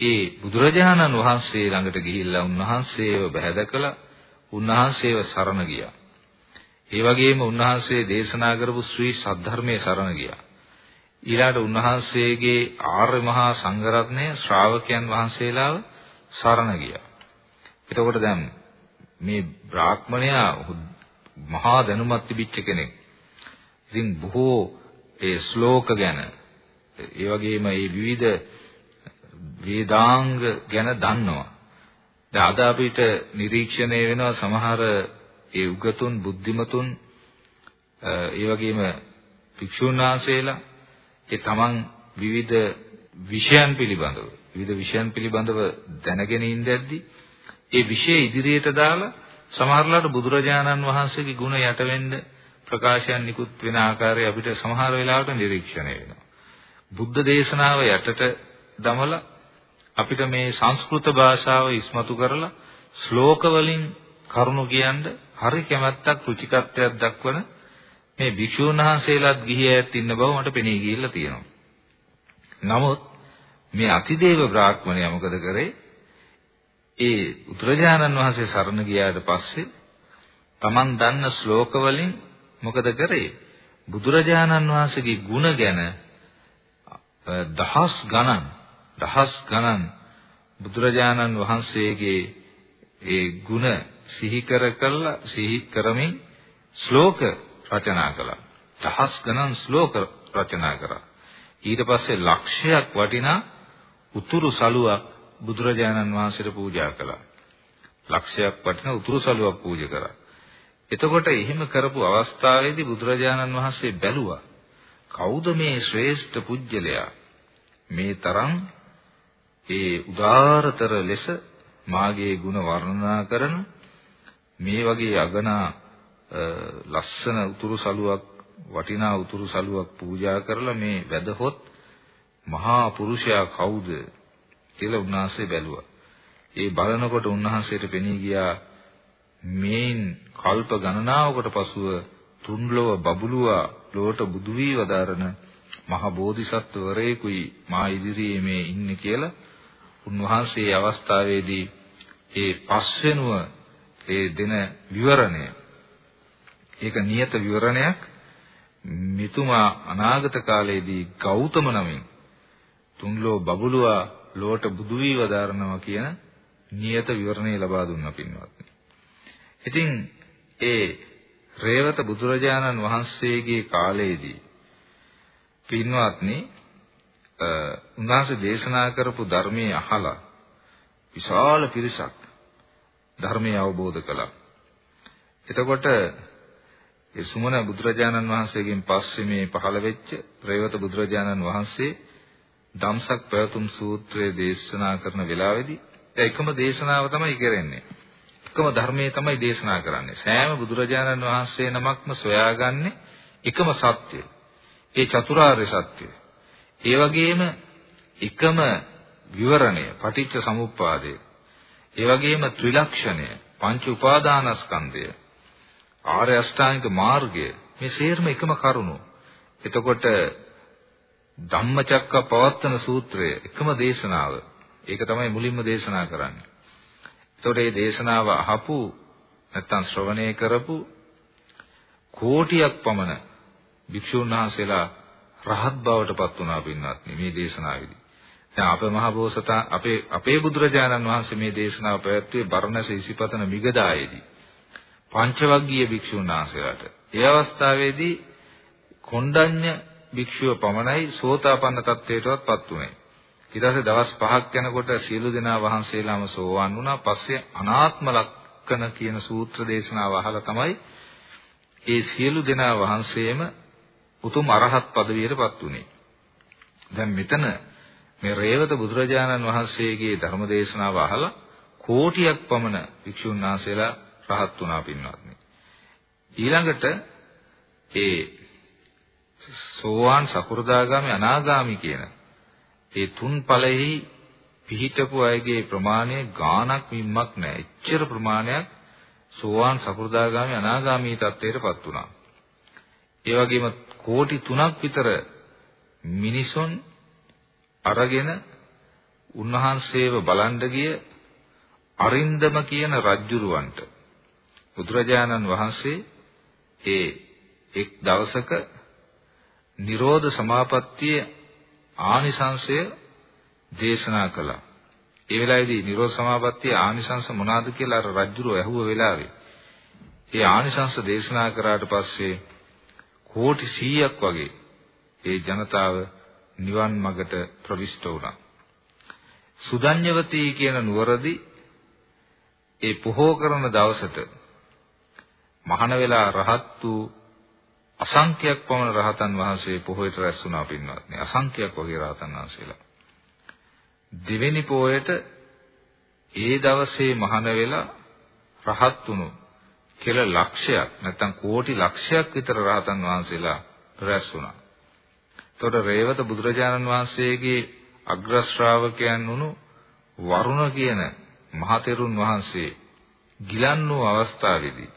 ඒ බුදුරජාණන් වහන්සේ ළඟට ගිහිල්ලා උන්වහන්සේව බැහැදකලා උන්වහන්සේව සරණ ගියා. ඒ වගේම උන්වහන්සේ දේශනා කරපු ශ්‍රී සද්ධර්මයේ සරණ ගියා. ඊළාට උන්වහන්සේගේ ආර්ය මහා සංඝරත්නය ශ්‍රාවකයන් වහන්සේලාව සරණ ගියා. එතකොට දැන් මේ බ්‍රාහ්මණයා මහා දැනුමක් තිබිච්ච කෙනෙක්. ඉතින් බොහෝ ඒ ශ්ලෝක ගැන ඒ වගේම මේ විවිධ වේදාංග ගැන දන්නවා. දැන් අද අපිට නිරීක්ෂණය වෙනවා සමහර ඒ උගතුන් බුද්ධිමතුන් ඒ වගේම භික්ෂුන් වහන්සේලා ඒ තමන් විවිධ විෂයන් පිළිබඳව විවිධ විෂයන් පිළිබඳව දැනගෙන ඉඳද්දී ඒ විෂය ඉදිරියට දාලා සමහරලාට බුදුරජාණන් වහන්සේගේ ගුණ යට වෙන්න ප්‍රකාශයන් නිකුත් වෙන ආකාරය අපිට සමහර වෙලාවට නිරීක්ෂණය වෙනවා. බුද්ධ දේශනාව යටට දමලා අපිට මේ සංස්කෘත භාෂාව ඉස්මතු කරලා ශ්ලෝක වලින් කරුණු කියන්නේ හරි කැමැත්තක් රුචිකත්වයක් දක්වන මේ භික්ෂුන් වහන්සේලාත් ගිහි ඇත් ඉන්න බව මට පෙනී ගිහිල්ලා තියෙනවා. නමුත් මේ අතිදේව බ්‍රාහ්මණයා මොකද කරේ? ඒ උත්‍රාජානන් වහන්සේ සරණ ගියාට පස්සේ Taman දන්න ශ්ලෝක වලින් මොකද කරේ? බුදුරජාණන් වහන්සේගේ ගුණ ගැන දහස් ගණන් දහස් ගණන් බුදුරජාණන් වහන්සේගේ ඒ ගුණ සිහි කර කළා සිහි කරමින් ශ්ලෝක රචනා කළා. දහස් ගණන් ශ්ලෝක රචනා කරා. ඊට පස්සේ ලක්ෂයක් වටිනා උතුරු සලුවක් බුදුරජාණන් වහන්සේට පූජා කළා. ලක්ෂයක් වටිනා උතුරු සලුවක් පූජා කරා. එතකොට එහෙම කරපු අවස්ථාවේදී බුදුරජාණන් වහන්සේ බැලුවා කවුද මේ ශ්‍රේෂ්ඨ පුජ්‍යලයා මේ තරම් ඒ උදාරතර ලෙස මාගේ ගුණ වර්ණනා කරන මේ වගේ අගනා ලස්සන උතුරු සලුවක් වටිනා උතුරු සලුවක් පූජා කරලා මේ වැදහොත් මහා පුරුෂයා කවුද කියලා උන්වහන්සේ බැලුවා. ඒ බලනකොට උන්වහන්සේට පෙනී ගියා මේන් කල්ප ගණනාවකට පසුව තුන්ලොව බබළුවා ලෝට බුදු වී වදාරන මහ බෝධිසත්වවරයෙකුයි මා ඉදිරියේ මේ ඉන්නේ කියලා උන්වහන්සේ අවස්ථාවේදී ඒ පස්වෙනුව ඒ දෙන විවරණය ඒක නියත විවරණයක් මිතුමා අනාගත කාලයේදී ගෞතම නමින් තුන්ලෝ බබළුවා ලෝට බුදු වී වදාරනවා කියන නියත විවරණය ලබා දුන්නා පින්වත්නි. ඉතින් ඒ රේවත බුදුරජාණන් වහන්සේගේ කාලයේදී පින්වත්නි උන්වහන්සේ දේශනා කරපු ධර්මයේ අහලා විශාල පිරිසක් ධර්මය අවබෝධ කළා. එතකොට ඒ සුමන බුදුරජාණන් වහන්සේගෙන් පස්සේ මේ පහළ වෙච්ච ප්‍රේවත බුදුරජාණන් වහන්සේ ධම්සක් පැවතුම් සූත්‍රය දේශනා කරන වෙලාවේදී එකම දේශනාව තමයි කරන්නේ. එකම ධර්මයේ තමයි දේශනා කරන්නේ. සෑම බුදුරජාණන් වහන්සේ නමක්ම සොයාගන්නේ එකම සත්‍යය. ඒ චතුරාර්ය සත්‍ය. ඒ වගේම එකම විවරණය පටිච්ච සමුප්පාදය. ඒ වගේම ත්‍රිලක්ෂණය, පංච උපාදානස්කන්ධය, ආර්ය අෂ්ටාංගික මාර්ගය මේ සේරම එකම කරුණු. එතකොට ධම්මචක්ක පවත්තන සූත්‍රය එකම දේශනාව. ඒක තමයි මුලින්ම දේශනා කරන්නේ. එතකොට මේ දේශනාව අහපු නැත්තම් ශ්‍රවණය කරපු කෝටියක් පමණ භික්ෂුන් වහන්සේලා රහත් බවට පත් වුණා පින්වත්නි මේ දේශනාවේදී. දැන් අපේ මහ බෝසතා අපේ අපේ බුදුරජාණන් වහන්සේ මේ දේශනාව පැවැත්වුවේ බරණැස ඉසිපතන මිගදායේදී. පංචවග්ගීය භික්ෂුන් වහන්සේලාට. ඒ අවස්ථාවේදී කොණ්ඩඤ්ඤ භික්ෂුව පමණයි සෝතාපන්න තත්වයටවත් පත් වුනේ. ඊට පස්සේ දවස් 5ක් යනකොට සියලු දෙනා වහන්සේලාම සෝවාන් වුණා. පස්සේ අනාත්ම ලක්කන කියන සූත්‍ර දේශනාව අහලා තමයි ඒ සියලු දෙනා වහන්සේම උතුම් අරහත් පදවියටපත් උනේ. දැන් මෙතන මේ රේවත බුදුරජාණන් වහන්සේගේ ධර්ම දේශනාව අහලා කෝටියක් පමණ වික්ෂුන් වහන්සේලා රහත් වුණා පින්වත්නි. ඊළඟට ඒ සෝවාන් සකු르දාගාමි අනාගාමි කියන ඒ තුන් ඵලෙහි පිහිටපු අයගේ ප්‍රමාණය ගාණක් විම්මක් නැහැ. එච්චර ප්‍රමාණයක් සෝවාන් සකු르දාගාමි අනාගාමි තත්ත්වයටපත් වුණා. ඒ වගේම කෝටි 3ක් විතර මිනිසුන් අරගෙන උන්වහන්සේව බලන්න ගිය අරින්දම කියන රජ්ජුරුවන්ට බුදුරජාණන් වහන්සේ ඒ එක් දවසක නිරෝධ සමාපත්තිය ආනිසංශය දේශනා කළා. ඒ වෙලාවේදී නිරෝධ සමාපත්තිය ආනිසංශ මොනවාද කියලා අර රජුරෝ ඇහුව වෙලාවේ ඒ ආනිසංශ දේශනා කරාට පස්සේ කෝටි 100ක් වගේ ඒ ජනතාව නිවන් මඟට ප්‍රවිෂ්ඨ වුණා. සුදඤ්ඤවතී කියන නුවරදී ඒ පොහෝ කරන දවසට මහාන වෙලා රහත් වූ අසංඛ්‍යයක් පමණ රහතන් වහන්සේ පොහොයට රැස් වුණා පින්වත්නි. අසංඛ්‍යයක් වගේ රහතන් වහන්සේලා. දෙවෙනි පොයට ඒ දවසේ මහාන වෙලා රහත් වුණු කෙල ලක්ෂයක් නැත්නම් කෝටි ලක්ෂයක් විතර රහතන් වහන්සේලා රැස් වුණා. එතකොට රේවත බුදුරජාණන් වහන්සේගේ අග්‍ර ශ්‍රාවකයන් වුණු වරුණ කියන මහතෙරුන් වහන්සේ ගිලන් වූ අවස්ථාවේදී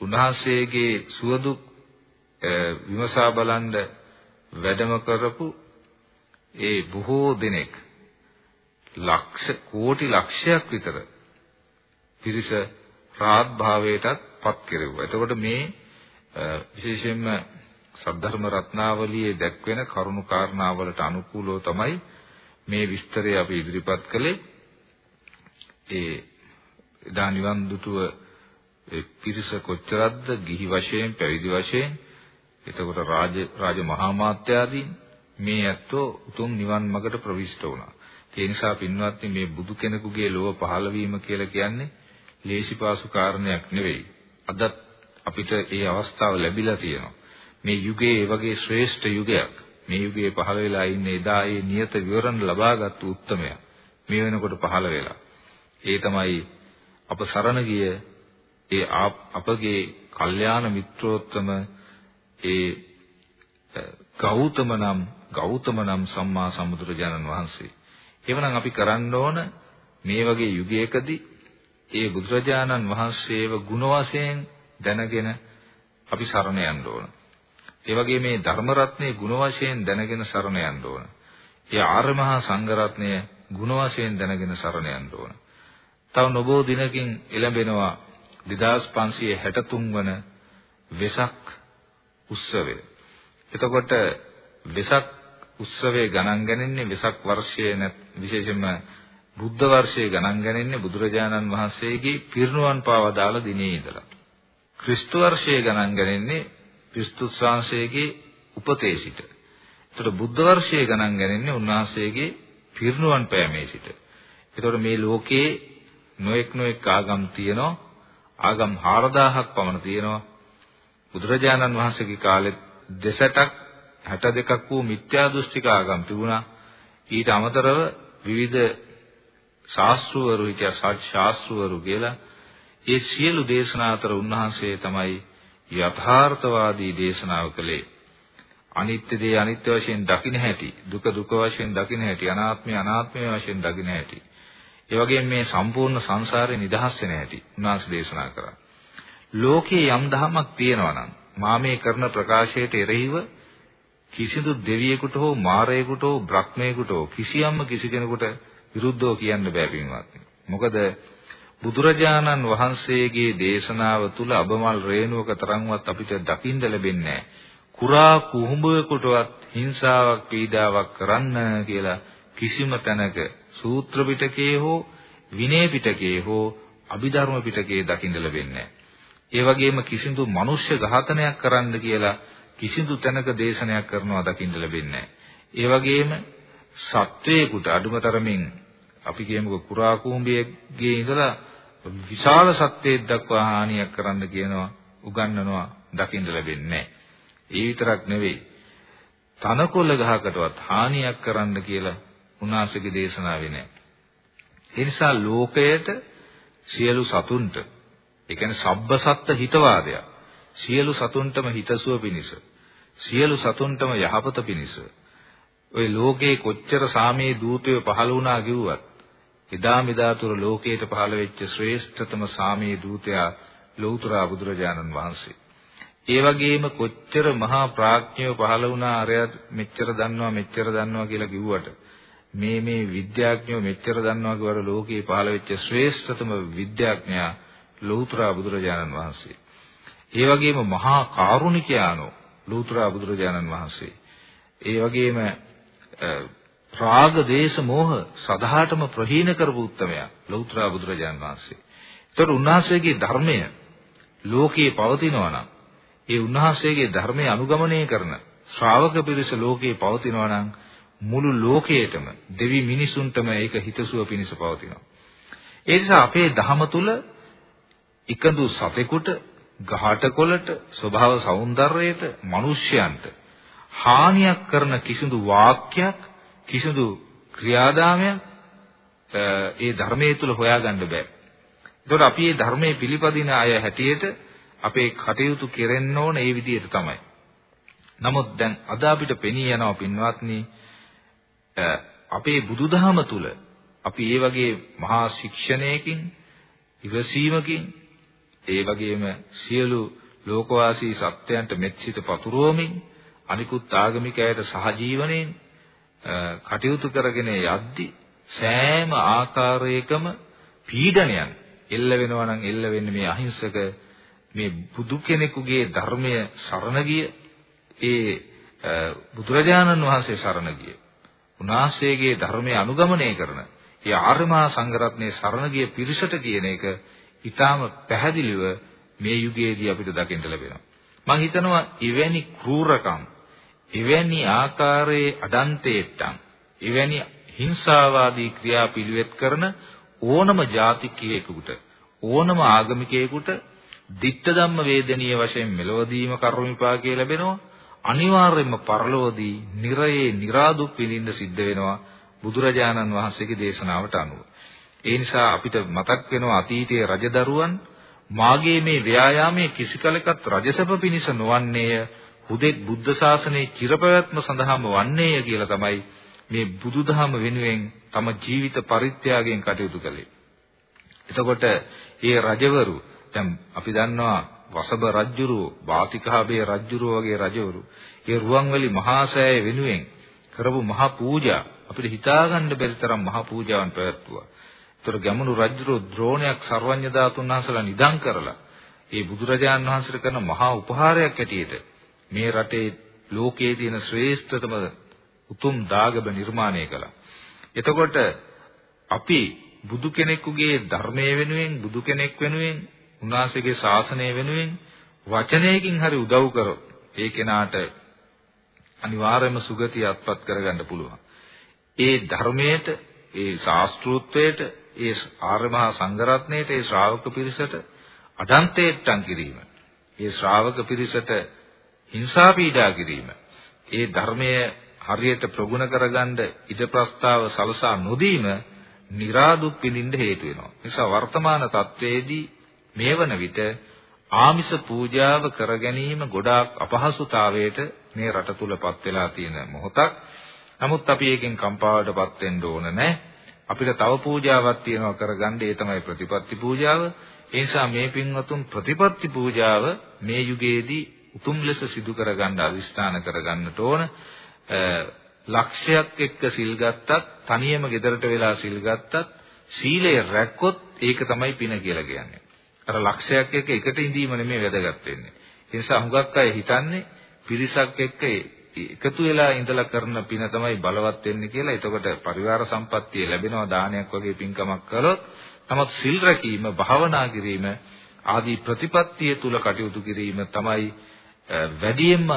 උන්වහන්සේගේ සුවදුක් විමසා බලන්න වැඩම කරපු ඒ බොහෝ දෙනෙක් ලක්ෂ කෝටි ලක්ෂයක් විතර පිරිස රාත් භාවයටත් පත් කෙරෙව්වා. එතකොට මේ විශේෂයෙන්ම සද්ධර්ම රත්නාවලියේ දැක්වෙන කරුණු කාරණාවලට අනුකූලව තමයි මේ විස්තරය අපි ඉදිරිපත් කළේ. ඒ එදා නිවන් දුටුව පිරිස කොච්චරක්ද ගිහි වශයෙන් පැවිදි වශයෙන් එතකොට රාජ රාජ මහා මාත්‍යාදීන් මේ ඇත්තෝ උතුම් නිවන් මඟට ප්‍රවිෂ්ඨ වුණා. ඒ නිසා පින්වත්නි මේ බුදු කෙනෙකුගේ ලෝව පහළ වීම කියලා කියන්නේ ලේසි පාසු කාරණයක් නෙවෙයි. අදත් අපිට ඒ අවස්ථාව ලැබිලා තියෙනවා. මේ යුගයේ ඒ වගේ ශ්‍රේෂ්ඨ යුගයක්. මේ යුගයේ පහළ වෙලා ඉන්නේ එදා ඒ නියත විවරණ ලබාගත් උත්මයා. මේ වෙනකොට පහළ වෙලා. ඒ තමයි අප සරණ ගිය ඒ අපගේ කල්යාණ මිත්‍රෝත්තම ඒ ගෞතම නම් ගෞතම නම් සම්මා සම්බුදුරජාණන් වහන්සේ. එවනම් අපි කරන්න ඕන මේ වගේ යුගයකදී ඒ බුදුරජාණන් වහන්සේව ගුණ වශයෙන් දැනගෙන අපි සරණ යන්න ඕන. ඒ වගේ මේ ධර්ම රත්නයේ ගුණ වශයෙන් දැනගෙන සරණ යන්න ඕන. ඒ ආර්ය මහා සංඝ රත්නය ගුණ වශයෙන් දැනගෙන සරණ යන්න ඕන. තව නොබෝ දිනකින් එළඹෙනවා 2563 වන වෙසක් උත්සවය. එතකොට වෙසක් උත්සවයේ ගණන් ගන්නේ වෙසක් වර්ෂයේ විශේෂයෙන්ම බුද්ධ වර්ෂයේ ගණන් ගන්නේ බුදුරජාණන් වහන්සේගේ පිරිනුවන් පාවදාල දිනේ ඉඳලා. ක්‍රිස්තු වර්ෂයේ ගණන් ගන්නේ ක්‍රිස්තුස් වහන්සේගේ උපතේ සිට. ඒතර බුද්ධ වර්ෂයේ ගණන් ගන්නේ උන්වහන්සේගේ පිරිනුවන් පෑමේ සිට. ඒතර මේ ලෝකේ නොඑක් නොඑක් ආගම් තියෙනවා. ආගම් 4000ක් පමණ තියෙනවා. බුදුරජාණන් වහන්සේගේ කාලෙත් දෙසටක් 62ක් වූ මිත්‍යා දෘෂ්ටික ආගම් තිබුණා. ඊට අමතරව විවිධ ශාස්ත්‍රවරු හිටියා ශාස්ත්‍රවරු කියලා. ඒ සියලු දේශනා අතර උන්වහන්සේ තමයි යථාර්ථවාදී දේශනාව කළේ. අනිත්‍ය දේ අනිත්‍ය වශයෙන් දකින්න හැටි, දුක දුක වශයෙන් දකින්න හැටි, අනාත්මය අනාත්මය වශයෙන් දකින්න හැටි. ඒ වගේම මේ සම්පූර්ණ සංසාරේ නිදහස් වෙන හැටි උන්වහන්සේ දේශනා කරා. ලෝකේ යම් දහමක් තියෙනවා නම් මා මේ කරන ප්‍රකාශයට එරෙහිව කිසිදු දෙවියෙකුට හෝ මාරයෙකුට හෝ බ්‍රහ්මයෙකුට හෝ කිසියම්ම කිසි කෙනෙකුට විරුද්ධව කියන්න බෑ පින්වත්නි. මොකද බුදුරජාණන් වහන්සේගේ දේශනාව තුල අබමල් රේණුවක තරම්වත් අපිට දකින්න ලැබෙන්නේ කුරා කුහුඹුවෙකුටවත් හිංසාවක් පීඩාවක් කරන්න කියලා කිසිම තැනක සූත්‍ර පිටකයේ හෝ විනය පිටකයේ හෝ අභිධර්ම පිටකයේ දකින්න ලැබෙන්නේ ඒ වගේම කිසිදු මනුෂ්‍ය ඝාතනයක් කරන්න කියලා කිසිදු තැනක දේශනයක් කරනවා දකින්න ලැබෙන්නේ ඒ වගේම සත්වයකට අඩුමතරමින් අපි කියමුකෝ කුරා කුඹියගේ ඉඳලා විශාල සත්‍යයක් දක්වා හානියක් කරන්න කියනවා උගන්වනවා දකින්න ලැබෙන්නේ ඒ විතරක් නෙවෙයි තනකොළ ගහකටවත් හානියක් කරන්න කියලා උන්වහන්සේගේ දේශනාවේ නැහැ. ඒ නිසා ලෝකයට සියලු සතුන්ට ඒ කියන්නේ සබ්බසත්ත්‍ය හිතවාදයක් සියලු සතුන්ටම හිතසුව පිණිස සියලු සතුන්ටම යහපත පිණිස ওই ලෝකේ කොච්චර සාමයේ දූතයෝ පහළ වුණා කිව්වත් එදා මෙදා තුර ලෝකයට පහළ වෙච්ච ශ්‍රේෂ්ඨතම සාමයේ දූතයා ලෞතර බුදුරජාණන් වහන්සේ. ඒ වගේම කොච්චර මහා ප්‍රඥයෝ පහළ වුණා අරයත් මෙච්චර දන්නවා මෙච්චර දන්නවා කියලා කිව්වට මේ මේ විද්‍යාඥයෝ මෙච්චර දන්නවා කියවට ලෝකේ පහළ වෙච්ච ශ්‍රේෂ්ඨතම විද්‍යාඥයා ලෞතර බුදුරජාණන් වහන්සේ. ඒ වගේම මහා කාරුණිකයානෝ ලෞතර බුදුරජාණන් වහන්සේ. ඒ වගේම රාග දේශ මොහ සදාටම ප්‍රහීන කරපු උත්තමයා ලෞතර බුදුරජාණන් වහන්සේ. ඒතර උන්වහන්සේගේ ධර්මය ලෝකේ පවතිනවා නම් ඒ උන්වහන්සේගේ ධර්මය අනුගමනය කරන ශ්‍රාවක පිරිස ලෝකේ පවතිනවා නම් මුළු ලෝකයේටම දෙවි මිනිසුන්ටම ඒක හිතසුව පිණිස පවතිනවා. ඒ නිසා අපේ ධහම තුල එකදු සතෙකුට, ගහටකොළට, ස්වභාව సౌందර්යයට, මිනිස්යන්ට හානියක් කරන කිසිදු වාක්‍යයක්, කිසිදු ක්‍රියාදාමයක් ඒ ධර්මයේ තුල හොයාගන්න බෑ. ඒතකොට අපි මේ ධර්මයේ පිළිපදින අය හැටියට අපේ කටයුතු කෙරෙන්න ඕන ඒ විදිහට තමයි. නමුත් දැන් අද අපිට පෙනී යනවා පින්වත්නි අපේ බුදුදහම තුල අපි ඒ වගේ මහා ශික්ෂණයකින් ඉවසීමකින් ඒ වගේම සියලු ලෝකවාසී සත්‍යයන්ට මෙත්සිත පතුරවමින් අනිකුත් ආගමිකයට සහජීවණයෙන් කටයුතු කරගෙන යද්දි සෑම ආකාරයකම පීඩනයන් එල්ල වෙනවා නම් එල්ල වෙන්නේ මේ අහිංසක මේ බුදු කෙනෙකුගේ ධර්මය සරණ ගිය ඒ බුදුරජාණන් වහන්සේ සරණ ගිය උන්වහන්සේගේ ධර්මය අනුගමනය කරන ඒ ආර්යමහා සංඝරත්නයේ සරණ ගිය පිරිසට කියන එක ඊටාම පැහැදිලිව මේ යුගයේදී අපිට දකින්න ලැබෙනවා. මම හිතනවා එවැනි කෲරකම්, එවැනි ආකාරයේ අඩන්තේට්ටම්, එවැනි හිංසාවාදී ක්‍රියාපිළිවෙත් කරන ඕනම ජාතිකයෙකුට, ඕනම ආගමිකයෙකුට ditta ධම්ම වේදනීය වශයෙන් මෙලවදීම කර්ම විපාකය ලැබෙනවා. අනිවාර්යයෙන්ම පරලෝදී නිරයේ निराදුක් විඳින්න සිද්ධ වෙනවා බුදුරජාණන් වහන්සේගේ දේශනාවට අනුව. ඒ නිසා අපිට මතක් වෙනවා අතීතයේ රජදරුවන් මාගේ මේ ව්‍යායාමයේ කිසි කලකත් රජසභ පිණිස නොවන්නේය හුදෙක් බුද්ධ ශාසනයේ චිරපැවැත්ම සඳහාම වන්නේය කියලා තමයි මේ බුදුදහම වෙනුවෙන් තම ජීවිත පරිත්‍යාගයෙන් කටයුතු කළේ. එතකොට මේ රජවරු දැන් අපි දන්නවා වසබ රජ්ජුරුව, වාතිකාභය රජ්ජුරුව වගේ රජවරු ඒ රුවන්වැලි මහා සෑය වෙනුවෙන් කරපු මහා පූජා අපිට හිතාගන්න බැරි තරම් මහා පූජාවන් පැවැත්තුවා. ඒතර ගැමුණු රජුරෝ ද්‍රෝණයක් සර්වඥ ධාතුන් වහන්සේලා නිදන් කරලා ඒ බුදුරජාන් වහන්සේට කරන මහා උපහාරයක් ඇටියෙට මේ රටේ ලෝකයේ තියෙන ශ්‍රේෂ්ඨතම උතුම් දාගබ නිර්මාණය කළා. එතකොට අපි බුදු කෙනෙකුගේ ධර්මයේ වෙනුවෙන් බුදු කෙනෙක් වෙනුවෙන් උන්වහන්සේගේ ශාසනය වෙනුවෙන් වචනයකින් හරි උදව් කරොත් ඒ කෙනාට අනිවාර්යයෙන්ම සුගතිය අත්පත් කරගන්න පුළුවන්. ඒ ධර්මයට, ඒ ශාස්ත්‍රූත්වයට, ඒ ආර්ය මහා සංඝරත්නයට, ඒ ශ්‍රාවක පිරිසට අඩන්තේට්ටම් කිරීම. ඒ ශ්‍රාවක පිරිසට හිංසා පීඩා කිරීම. ඒ ධර්මය හරියට ප්‍රගුණ කරගන්න ඉද ප්‍රස්තාව සලසා නොදීම निराදුක් පිළිඳ හේතු වෙනවා. නිසා වර්තමාන තත්වයේදී මේ වන විට ආමිස පූජාව කර ගැනීම ගොඩාක් අපහසුතාවයට මේ රට තුලපත් වෙලා තියෙන මොහොතක්. නමුත් අපි ඒකෙන් කම්පාවටපත් වෙන්න ඕන නැහැ. අපිට තව පූජාවක් තියෙනවා කරගන්න ඒ තමයි ප්‍රතිපත්ති පූජාව. ඒ නිසා මේ පින්වතුන් ප්‍රතිපත්ති පූජාව මේ යුගයේදී උතුම් ලෙස සිදු කරගන්න අදිස්ථාන කරගන්නට ඕන. ලක්ෂයක් එක්ක සිල් ගත්තත් තනියම ගෙදරට වෙලා සිල් ගත්තත් සීලය රැක්කොත් ඒක තමයි පින කියලා කියන්නේ. අර ලක්ෂයක් එක්ක එකට ඉඳීම නෙමෙයි වැදගත් වෙන්නේ. ඒ නිසා හුඟක් අය හිතන්නේ පිරිසක් එක්ක එකතු වෙලා ඉඳලා කරන පින තමයි බලවත් වෙන්නේ කියලා. එතකොට පරිවාර සම්පත්තිය ලැබෙනවා දානයක් වගේ පින්කමක් කළොත්. නමුත් සිල් රැකීම, භාවනා කිරීම ආදී ප්‍රතිපත්තිය තුල කටයුතු කිරීම තමයි වැඩියෙන්ම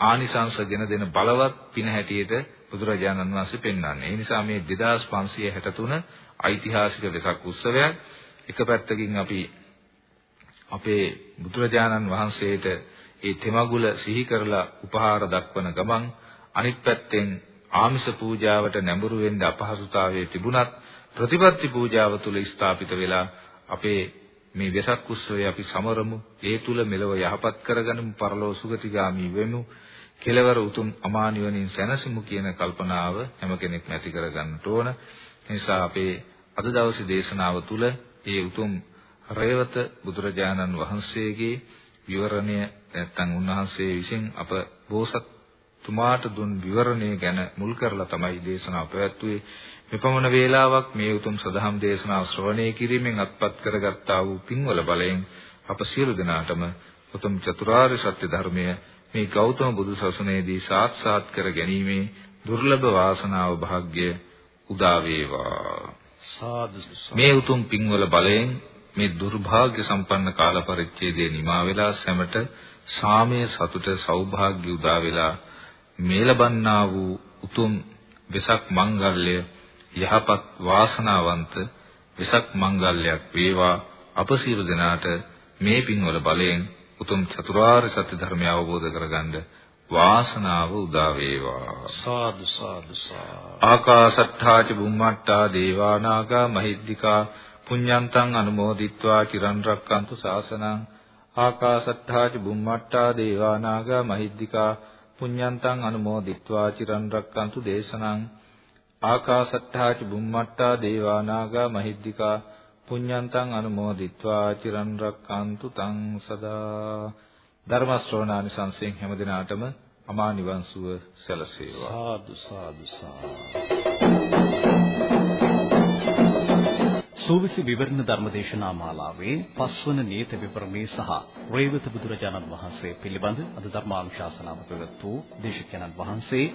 ආනිසංස ගෙන දෙන බලවත් පින හැටියට බුදුරජාණන් වහන්සේ පෙන්වන්නේ. ඒ නිසා මේ 2563 ඓතිහාසික වෙසක් උත්සවයක් එක පැත්තකින් අපි අපේ බුදුරජාණන් වහන්සේට ඒ තෙමගුල සිහි කරලා උපහාර දක්වන ගමන් අනිත් පැත්තෙන් ආමිෂ පූජාවට නැඹුරු වෙන්න අපහසුතාවයේ තිබුණත් ප්‍රතිපත්ති පූජාව තුල ස්ථාපිත වෙලා අපේ මේ වෙසක් උත්සවය අපි සමරමු. ඒ තුල මෙලව යහපත් කරගනිමු. පරලෝ සුගතිගාමි වෙමු. කෙලවර උතුම් අමා නිවනින් සැනසෙමු කියන කල්පනාව හැම කෙනෙක්ම ඇති කරගන්නට ඕන. නිසා අපේ අද දවසේ දේශනාව තුල ඒ උතුම් රේවත බුදුරජාණන් වහන්සේගේ විවරණය නැත්නම් උන්වහන්සේ විසින් අප බෝසත් තුමාට දුන් විවරණය ගැන මුල් කරලා තමයි දේශනාව පැවැත්වුවේ. මෙපමණ වේලාවක් මේ උතුම් සදහම් දේශනාව ශ්‍රවණය කිරීමෙන් අත්පත් කරගත්තා වූ පින්වල බලයෙන් අප සියලු දෙනාටම උතුම් චතුරාර්ය සත්‍ය ධර්මය මේ ගෞතම බුදු සසුනේදී සාක්ෂාත් කර ගැනීමේ දුර්ලභ වාසනාව භාග්‍ය උදා වේවා. මේ උතුම් පින්වල බලයෙන් මේ දුර්භාග්‍ය සම්පන්න කාල පරිච්ඡේදයේ නිමා වෙලා සැමට සාමය සතුට සෞභාග්‍ය උදා වෙලා මේ ලබන්නා වූ උතුම් වෙසක් මංගල්‍ය යහපත් වාසනාවන්ත වෙසක් මංගල්‍යයක් වේවා. අප සියලු දෙනාට මේ පින්වල බලයෙන් උතුම් චතුරාර්ය සත්‍ය ධර්මය අවබෝධ කරගන්න වාසනාව උදා වේවා. සාදු සාදු ආකාසට්ඨා ච බුම්මට්ඨා දේවා නාග මහිද්దికා පුඤ්ඤන්තං අනුමෝදිත්වා. චිරන් රැක්කන්තු ශාසනං ආකාශත්තා ච බුම්මට්ටා දේවා නාග මහිද්దికා පුඤ්ඤන්තං අනුමෝදිත්වා චිරන් රක්칸තු දේශනං ආකාශත්තා ච බුම්මට්ටා දේවා නාග මහිද්దికා පුඤ්ඤන්තං අනුමෝදිත්වා චිරන් රක්칸තු තං සදා ධර්ම ශ්‍රවණානි සංසයෙන් හැම දිනාටම අමා නිවන් සුව සැලසේවා. සාදු සාදු සාදු. සූවිසි විවරණ ධර්මදේශනා මාලාවේ පස්වන නියත විවරණේ සහ රේවත බුදුරජාණන් වහන්සේ පිළිබඳ අද ධර්මානුශාසනාව පැවැත් වූ දේශකයන්න් වහන්සේ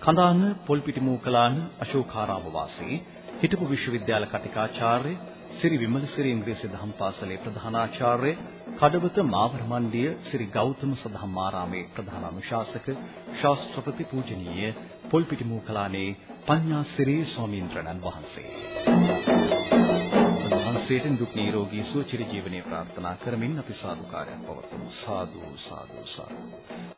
කඳාන පොල්පිටිමූකලාන අශෝකාරාම වාසී හිටපු විශ්වවිද්‍යාල කතිකාචාර්ය ශ්‍රී විමලසිරි ඉංග්‍රීසි දහම් පාසලේ ප්‍රධානාචාර්ය කඩවත මාවර මණ්ඩිය ශ්‍රී ගෞතම සදහම් ආරාමේ ප්‍රධාන අනුශාසක ශාස්ත්‍රපති පූජනීය පොල්පිටිමූකලානේ පඤ්ඤාසිරි ස්වාමීන් වහන්සේ. වහන්සේට දුක් නිරෝගී සුව චිර ජීවනයේ ප්‍රාර්ථනා කරමින් අපි සාදුකාරයක් පවත්වමු. සාදු සාදු සාදු.